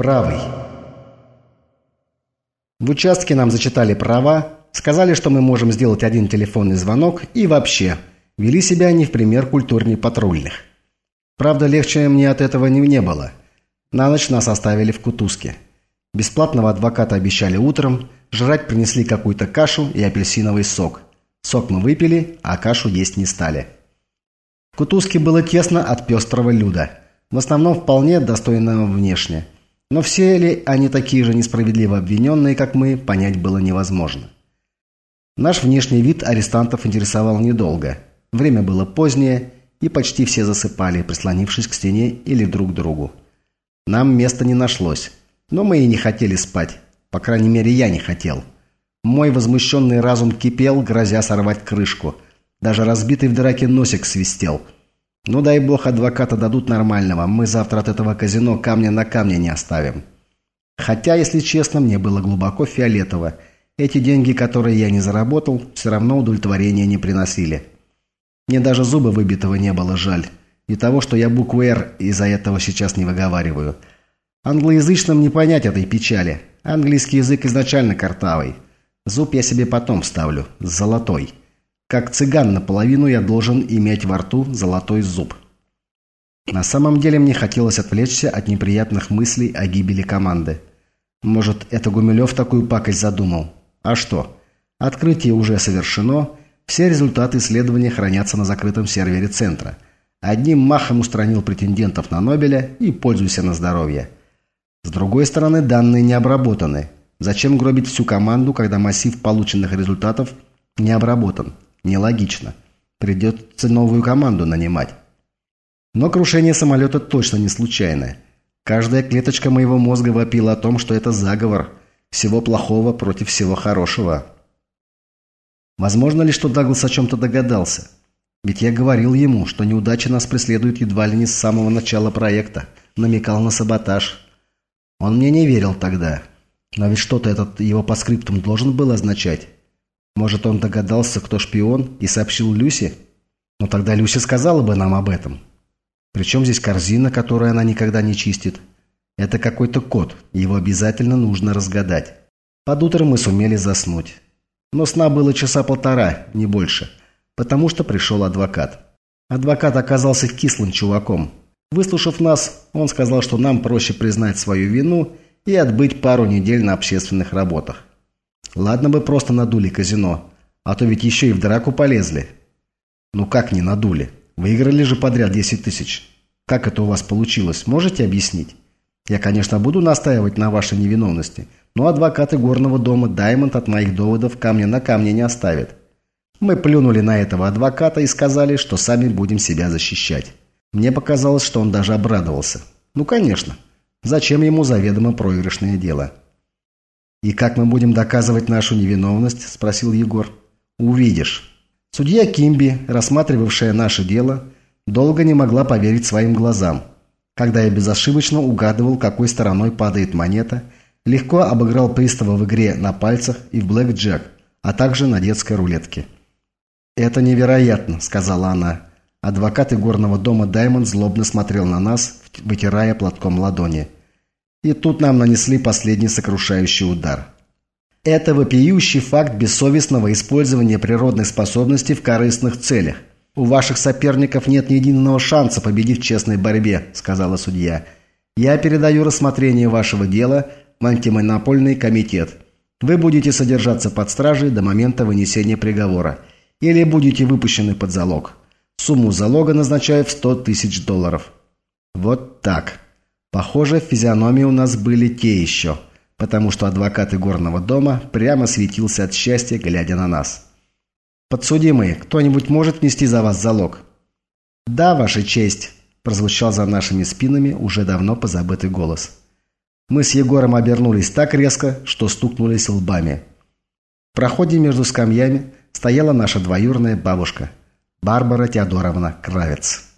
Правый. В участке нам зачитали права, сказали, что мы можем сделать один телефонный звонок и вообще вели себя не в пример культурней патрульных. Правда, легче мне от этого не, не было. На ночь нас оставили в кутузке. Бесплатного адвоката обещали утром, жрать принесли какую-то кашу и апельсиновый сок. Сок мы выпили, а кашу есть не стали. В кутузке было тесно от пестрого люда. В основном вполне достойного внешне – но все ли они такие же несправедливо обвиненные, как мы, понять было невозможно. Наш внешний вид арестантов интересовал недолго. Время было позднее, и почти все засыпали, прислонившись к стене или друг к другу. Нам места не нашлось, но мы и не хотели спать. По крайней мере, я не хотел. Мой возмущенный разум кипел, грозя сорвать крышку. Даже разбитый в драке носик свистел – ну дай бог адвоката дадут нормального, мы завтра от этого казино камня на камне не оставим. Хотя, если честно, мне было глубоко фиолетово. Эти деньги, которые я не заработал, все равно удовлетворения не приносили. Мне даже зубы выбитого не было жаль. И того, что я букву «Р» из-за этого сейчас не выговариваю. Англоязычным не понять этой печали. Английский язык изначально картавый. Зуб я себе потом ставлю, золотой. Как цыган наполовину я должен иметь во рту золотой зуб. На самом деле мне хотелось отвлечься от неприятных мыслей о гибели команды. Может, это Гумилев такую пакость задумал? А что? Открытие уже совершено, все результаты исследования хранятся на закрытом сервере центра. Одним махом устранил претендентов на Нобеля и пользуйся на здоровье. С другой стороны, данные не обработаны. Зачем гробить всю команду, когда массив полученных результатов не обработан? Нелогично. Придется новую команду нанимать. Но крушение самолета точно не случайное. Каждая клеточка моего мозга вопила о том, что это заговор. Всего плохого против всего хорошего. Возможно ли, что Даглас о чем-то догадался? Ведь я говорил ему, что неудачи нас преследуют едва ли не с самого начала проекта. Намекал на саботаж. Он мне не верил тогда. Но ведь что-то этот его по скриптум должен был означать. Может, он догадался, кто шпион, и сообщил Люси? Но тогда Люси сказала бы нам об этом. Причем здесь корзина, которую она никогда не чистит? Это какой-то код, его обязательно нужно разгадать. Под утро мы сумели заснуть. Но сна было часа полтора, не больше, потому что пришел адвокат. Адвокат оказался кислым чуваком. Выслушав нас, он сказал, что нам проще признать свою вину и отбыть пару недель на общественных работах. Ладно бы просто надули казино, а то ведь еще и в драку полезли. Ну как не надули? Выиграли же подряд 10 тысяч. Как это у вас получилось, можете объяснить? Я, конечно, буду настаивать на вашей невиновности, но адвокаты горного дома Даймонд от моих доводов камня на камне не оставят. Мы плюнули на этого адвоката и сказали, что сами будем себя защищать. Мне показалось, что он даже обрадовался. Ну, конечно. Зачем ему заведомо проигрышное дело? «И как мы будем доказывать нашу невиновность?» – спросил Егор. «Увидишь». Судья Кимби, рассматривавшая наше дело, долго не могла поверить своим глазам. Когда я безошибочно угадывал, какой стороной падает монета, легко обыграл пристава в игре на пальцах и в блэк-джек, а также на детской рулетке. «Это невероятно», – сказала она. Адвокат игорного дома Даймонд злобно смотрел на нас, вытирая платком ладони – и тут нам нанесли последний сокрушающий удар. Это вопиющий факт бессовестного использования природных способностей в корыстных целях. «У ваших соперников нет ни единого шанса победить в честной борьбе», – сказала судья. «Я передаю рассмотрение вашего дела в антимонопольный комитет. Вы будете содержаться под стражей до момента вынесения приговора. Или будете выпущены под залог. Сумму залога назначаю в 100 тысяч долларов». Вот так. Похоже, физиономии у нас были те еще, потому что адвокат игорного дома прямо светился от счастья, глядя на нас. «Подсудимые, кто-нибудь может внести за вас залог?» «Да, Ваша честь», – прозвучал за нашими спинами уже давно позабытый голос. Мы с Егором обернулись так резко, что стукнулись лбами. В проходе между скамьями стояла наша двоюрная бабушка, Барбара Теодоровна Кравец.